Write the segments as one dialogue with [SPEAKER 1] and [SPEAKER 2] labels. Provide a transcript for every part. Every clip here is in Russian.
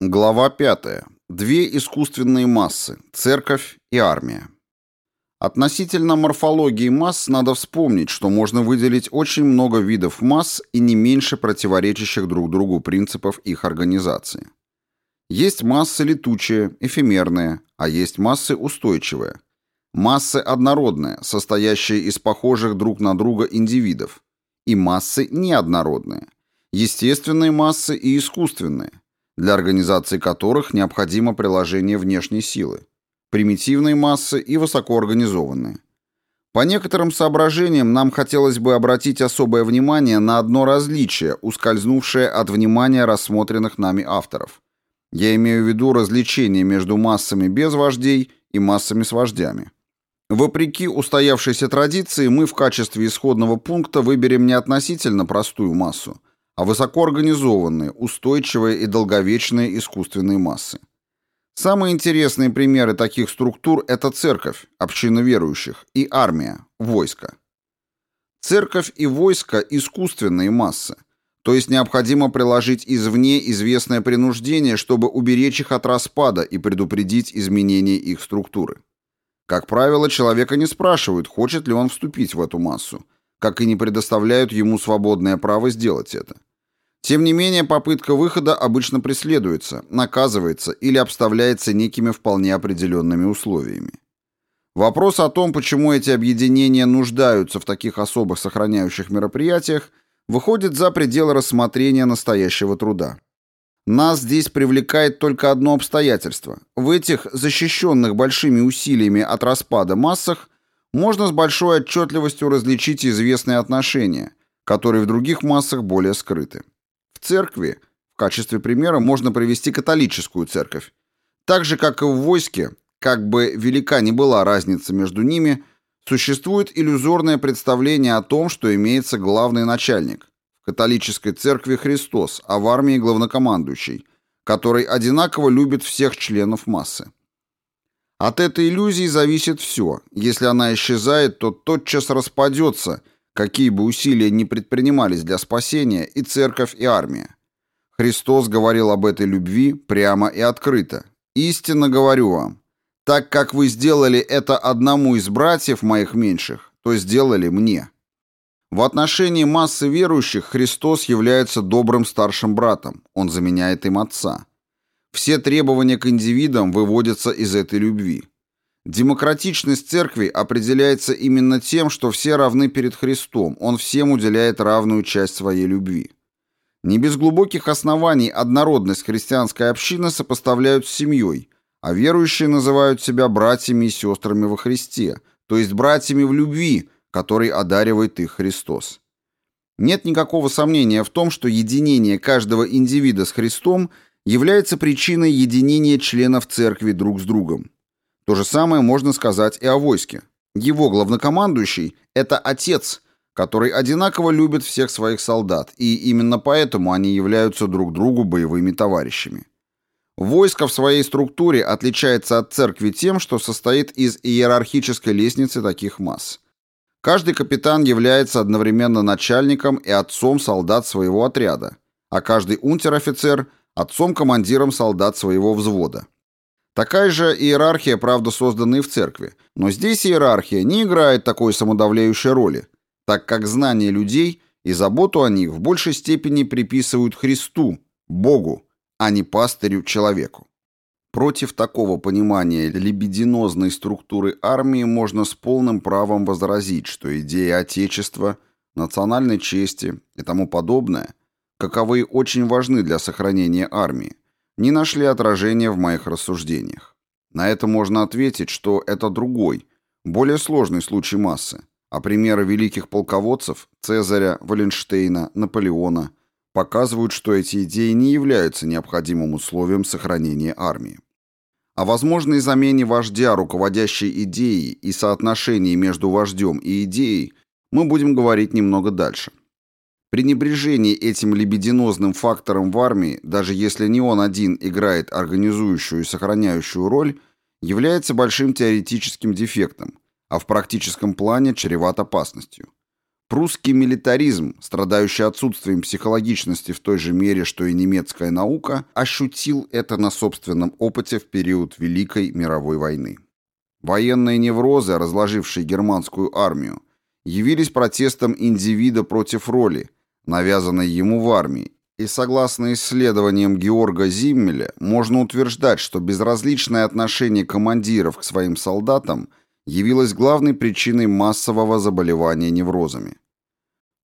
[SPEAKER 1] Глава 5. Две искусственные массы – церковь и армия. Относительно морфологии масс надо вспомнить, что можно выделить очень много видов масс и не меньше противоречащих друг другу принципов их организации. Есть массы летучие, эфемерные, а есть массы устойчивые. Массы однородные, состоящие из похожих друг на друга индивидов, и массы неоднородные, естественные массы и искусственные – для организации которых необходимо приложение внешней силы, примитивные массы и высокоорганизованные. По некоторым соображениям нам хотелось бы обратить особое внимание на одно различие, ускользнувшее от внимания рассмотренных нами авторов. Я имею в виду различение между массами без вождей и массами с вождями. Вопреки устоявшейся традиции, мы в качестве исходного пункта выберем не относительно простую массу, а высокоорганизованные, устойчивые и долговечные искусственные массы. Самые интересные примеры таких структур – это церковь, община верующих, и армия, войско. Церковь и войско – искусственные массы, то есть необходимо приложить извне известное принуждение, чтобы уберечь их от распада и предупредить изменение их структуры. Как правило, человека не спрашивают, хочет ли он вступить в эту массу, как и не предоставляют ему свободное право сделать это. Тем не менее, попытка выхода обычно преследуется, наказывается или обставляется некими вполне определенными условиями. Вопрос о том, почему эти объединения нуждаются в таких особых сохраняющих мероприятиях, выходит за пределы рассмотрения настоящего труда. Нас здесь привлекает только одно обстоятельство. В этих защищенных большими усилиями от распада массах можно с большой отчетливостью различить известные отношения, которые в других массах более скрыты. В церкви, в качестве примера, можно привести католическую церковь. Так же, как и в войске, как бы велика ни была разница между ними, существует иллюзорное представление о том, что имеется главный начальник. В католической церкви Христос, а в армии главнокомандующий, который одинаково любит всех членов массы. От этой иллюзии зависит все. Если она исчезает, то тотчас распадется – какие бы усилия ни предпринимались для спасения и церковь, и армия. Христос говорил об этой любви прямо и открыто. «Истинно говорю вам, так как вы сделали это одному из братьев моих меньших, то сделали мне». В отношении массы верующих Христос является добрым старшим братом, он заменяет им отца. Все требования к индивидам выводятся из этой любви. Демократичность церкви определяется именно тем, что все равны перед Христом, он всем уделяет равную часть своей любви. Не без глубоких оснований однородность христианской общины сопоставляют с семьей, а верующие называют себя братьями и сестрами во Христе, то есть братьями в любви, которой одаривает их Христос. Нет никакого сомнения в том, что единение каждого индивида с Христом является причиной единения членов церкви друг с другом. То же самое можно сказать и о войске. Его главнокомандующий – это отец, который одинаково любит всех своих солдат, и именно поэтому они являются друг другу боевыми товарищами. Войско в своей структуре отличается от церкви тем, что состоит из иерархической лестницы таких масс. Каждый капитан является одновременно начальником и отцом солдат своего отряда, а каждый унтер-офицер – отцом-командиром солдат своего взвода. Такая же иерархия, правда, создана и в церкви. Но здесь иерархия не играет такой самодавляющей роли, так как знание людей и заботу о них в большей степени приписывают Христу, Богу, а не пастырю-человеку. Против такого понимания либидинозной структуры армии можно с полным правом возразить, что идеи Отечества, национальной чести и тому подобное, каковые очень важны для сохранения армии, не нашли отражения в моих рассуждениях. На это можно ответить, что это другой, более сложный случай массы, а примеры великих полководцев Цезаря, Валенштейна, Наполеона показывают, что эти идеи не являются необходимым условием сохранения армии. О возможной замене вождя руководящей идеей и соотношении между вождем и идеей мы будем говорить немного дальше. Пренебрежение этим лебединозным фактором в армии, даже если не он один играет организующую и сохраняющую роль, является большим теоретическим дефектом, а в практическом плане чреват опасностью. Прусский милитаризм, страдающий отсутствием психологичности в той же мере, что и немецкая наука, ощутил это на собственном опыте в период Великой мировой войны. Военные неврозы, разложившие германскую армию, явились протестом индивида против роли, навязанной ему в армии, и согласно исследованиям Георга Зиммеля, можно утверждать, что безразличное отношение командиров к своим солдатам явилось главной причиной массового заболевания неврозами.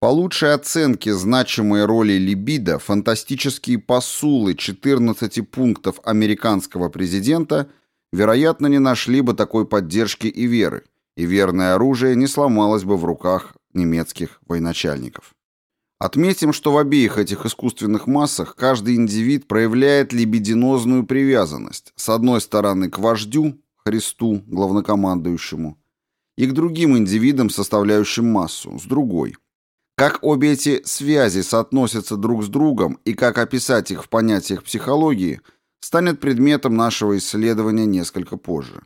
[SPEAKER 1] По лучшей оценке значимой роли либидо фантастические посулы 14 пунктов американского президента, вероятно, не нашли бы такой поддержки и веры, и верное оружие не сломалось бы в руках немецких военачальников. Отметим, что в обеих этих искусственных массах каждый индивид проявляет либидинозную привязанность, с одной стороны к вождю, Христу, главнокомандующему, и к другим индивидам, составляющим массу, с другой. Как обе эти связи соотносятся друг с другом и как описать их в понятиях психологии, станет предметом нашего исследования несколько позже.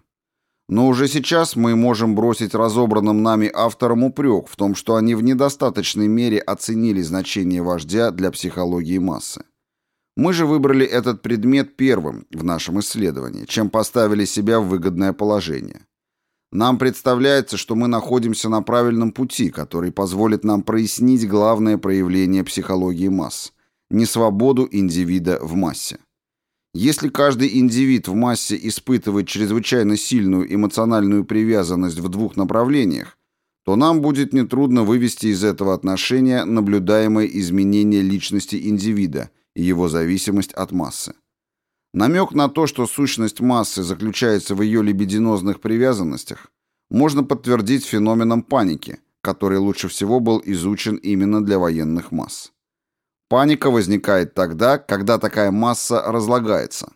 [SPEAKER 1] Но уже сейчас мы можем бросить разобранным нами авторам упрек в том, что они в недостаточной мере оценили значение вождя для психологии массы. Мы же выбрали этот предмет первым в нашем исследовании, чем поставили себя в выгодное положение. Нам представляется, что мы находимся на правильном пути, который позволит нам прояснить главное проявление психологии масс – несвободу индивида в массе. Если каждый индивид в массе испытывает чрезвычайно сильную эмоциональную привязанность в двух направлениях, то нам будет нетрудно вывести из этого отношения наблюдаемое изменение личности индивида и его зависимость от массы. Намек на то, что сущность массы заключается в ее либидинозных привязанностях, можно подтвердить феноменом паники, который лучше всего был изучен именно для военных масс. Паника возникает тогда, когда такая масса разлагается.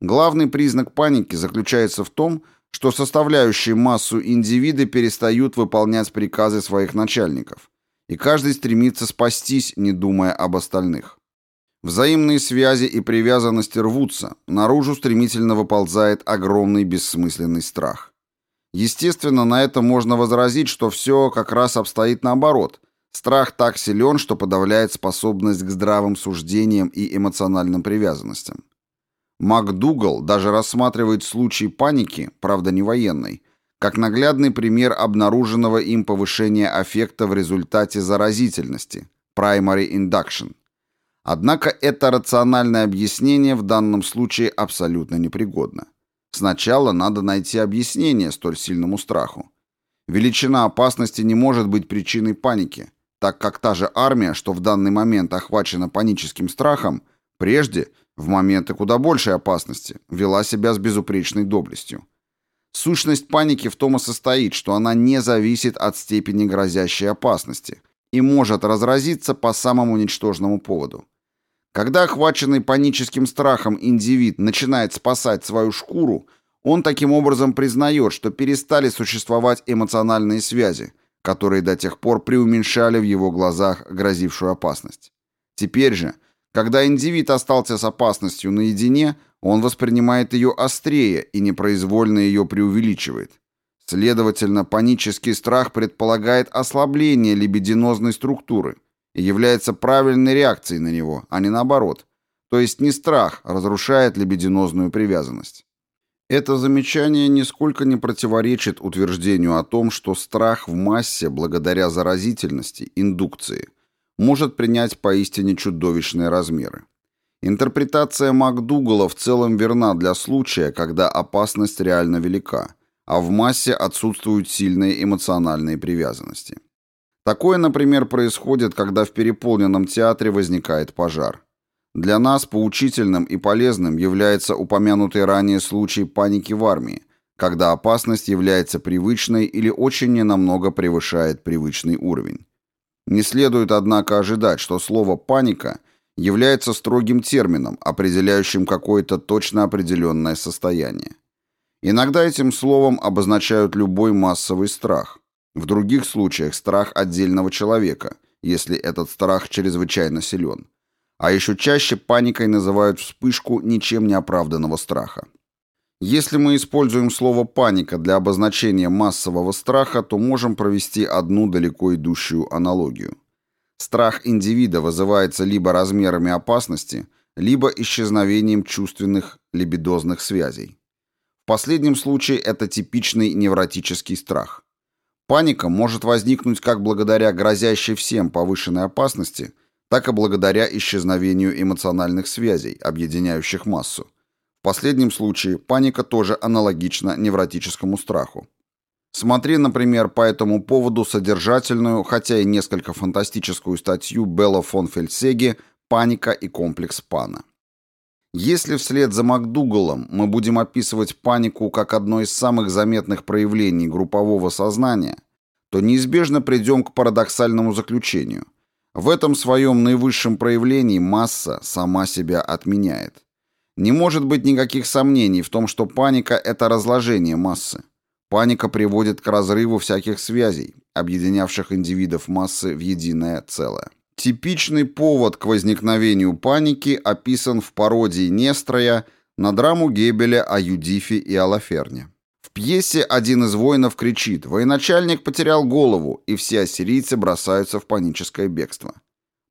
[SPEAKER 1] Главный признак паники заключается в том, что составляющие массу индивиды перестают выполнять приказы своих начальников, и каждый стремится спастись, не думая об остальных. Взаимные связи и привязанности рвутся, наружу стремительно выползает огромный бессмысленный страх. Естественно, на это можно возразить, что все как раз обстоит наоборот, Страх так силен, что подавляет способность к здравым суждениям и эмоциональным привязанностям. МакДугал даже рассматривает случай паники, правда не военной, как наглядный пример обнаруженного им повышения аффекта в результате заразительности primary induction. Однако это рациональное объяснение в данном случае абсолютно непригодно. Сначала надо найти объяснение столь сильному страху. Величина опасности не может быть причиной паники, так как та же армия, что в данный момент охвачена паническим страхом, прежде, в моменты куда большей опасности, вела себя с безупречной доблестью. Сущность паники в том и состоит, что она не зависит от степени грозящей опасности и может разразиться по самому ничтожному поводу. Когда охваченный паническим страхом индивид начинает спасать свою шкуру, он таким образом признает, что перестали существовать эмоциональные связи – которые до тех пор преуменьшали в его глазах грозившую опасность. Теперь же, когда индивид остался с опасностью наедине, он воспринимает ее острее и непроизвольно ее преувеличивает. Следовательно, панический страх предполагает ослабление либидинозной структуры и является правильной реакцией на него, а не наоборот. То есть не страх разрушает либидинозную привязанность. Это замечание нисколько не противоречит утверждению о том, что страх в массе, благодаря заразительности, индукции, может принять поистине чудовищные размеры. Интерпретация МакДугала в целом верна для случая, когда опасность реально велика, а в массе отсутствуют сильные эмоциональные привязанности. Такое, например, происходит, когда в переполненном театре возникает пожар. Для нас поучительным и полезным является упомянутый ранее случай паники в армии, когда опасность является привычной или очень ненамного превышает привычный уровень. Не следует, однако, ожидать, что слово «паника» является строгим термином, определяющим какое-то точно определенное состояние. Иногда этим словом обозначают любой массовый страх. В других случаях страх отдельного человека, если этот страх чрезвычайно силен. А еще чаще паникой называют вспышку ничем не оправданного страха. Если мы используем слово «паника» для обозначения массового страха, то можем провести одну далеко идущую аналогию. Страх индивида вызывается либо размерами опасности, либо исчезновением чувственных либидозных связей. В последнем случае это типичный невротический страх. Паника может возникнуть как благодаря грозящей всем повышенной опасности, так и благодаря исчезновению эмоциональных связей, объединяющих массу. В последнем случае паника тоже аналогична невротическому страху. Смотри, например, по этому поводу содержательную, хотя и несколько фантастическую статью Белла фон Фельдсеги «Паника и комплекс Пана». Если вслед за МакДугалом мы будем описывать панику как одно из самых заметных проявлений группового сознания, то неизбежно придем к парадоксальному заключению. В этом своем наивысшем проявлении масса сама себя отменяет. Не может быть никаких сомнений в том, что паника – это разложение массы. Паника приводит к разрыву всяких связей, объединявших индивидов массы в единое целое. Типичный повод к возникновению паники описан в пародии Нестроя на драму Гебеля о Юдифе и Алаферне. Пьесе один из воинов кричит «Военачальник потерял голову», и все ассирийцы бросаются в паническое бегство.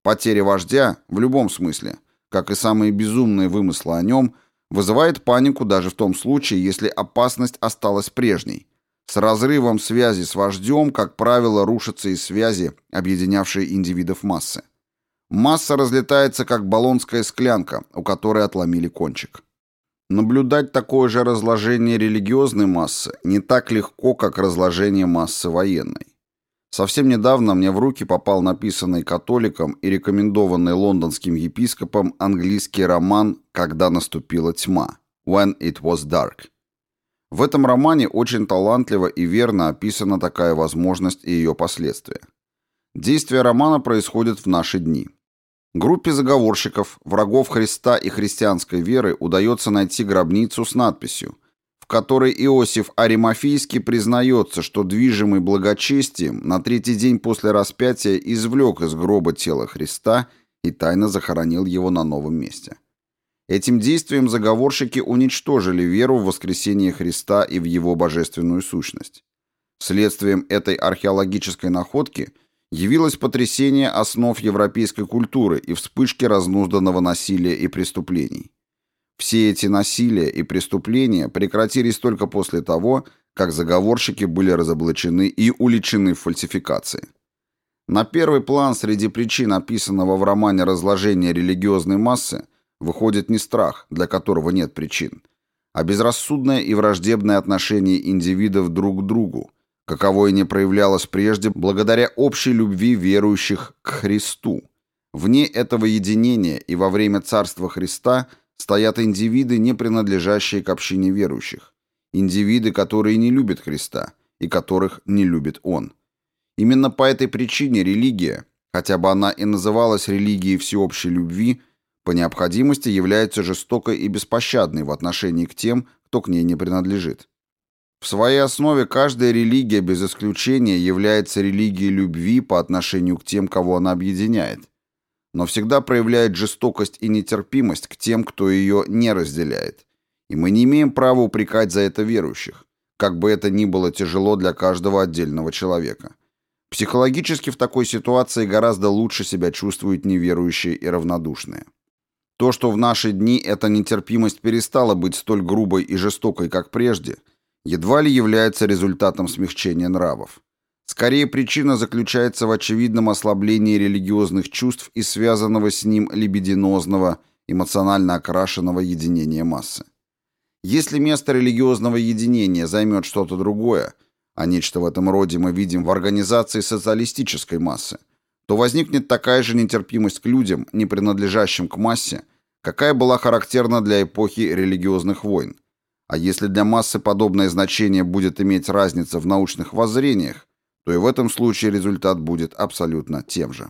[SPEAKER 1] Потеря вождя, в любом смысле, как и самые безумные вымыслы о нем, вызывает панику даже в том случае, если опасность осталась прежней – с разрывом связи с вождем, как правило, рушатся и связи, объединявшие индивидов массы. Масса разлетается, как баллонская склянка, у которой отломили кончик. Наблюдать такое же разложение религиозной массы не так легко, как разложение массы военной. Совсем недавно мне в руки попал написанный католиком и рекомендованный лондонским епископом английский роман «Когда наступила тьма» «When it was dark», в этом романе очень талантливо и верно описана такая возможность и ее последствия. Действие романа происходит в наши дни. Группе заговорщиков, врагов Христа и христианской веры удается найти гробницу с надписью, в которой Иосиф Аримофийский признается, что движимый благочестием на третий день после распятия извлек из гроба тело Христа и тайно захоронил его на новом месте. Этим действием заговорщики уничтожили веру в воскресение Христа и в его божественную сущность. Следствием этой археологической находки явилось потрясение основ европейской культуры и вспышки разнузданного насилия и преступлений. Все эти насилия и преступления прекратились только после того, как заговорщики были разоблачены и уличены в фальсификации. На первый план среди причин описанного в романе разложения религиозной массы выходит не страх, для которого нет причин, а безрассудное и враждебное отношение индивидов друг к другу, каковое не проявлялось прежде благодаря общей любви верующих к Христу. Вне этого единения и во время Царства Христа стоят индивиды, не принадлежащие к общине верующих, индивиды, которые не любят Христа и которых не любит Он. Именно по этой причине религия, хотя бы она и называлась религией всеобщей любви, по необходимости является жестокой и беспощадной в отношении к тем, кто к ней не принадлежит. В своей основе каждая религия без исключения является религией любви по отношению к тем, кого она объединяет, но всегда проявляет жестокость и нетерпимость к тем, кто ее не разделяет. И мы не имеем права упрекать за это верующих, как бы это ни было тяжело для каждого отдельного человека. Психологически в такой ситуации гораздо лучше себя чувствуют неверующие и равнодушные. То, что в наши дни эта нетерпимость перестала быть столь грубой и жестокой, как прежде, едва ли является результатом смягчения нравов. Скорее, причина заключается в очевидном ослаблении религиозных чувств и связанного с ним либидинозного, эмоционально окрашенного единения массы. Если место религиозного единения займет что-то другое, а нечто в этом роде мы видим в организации социалистической массы, то возникнет такая же нетерпимость к людям, не принадлежащим к массе, какая была характерна для эпохи религиозных войн. А если для массы подобное значение будет иметь разница в научных воззрениях, то и в этом случае результат будет абсолютно тем же.